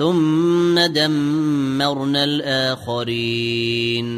ثم دمرنا الآخرين.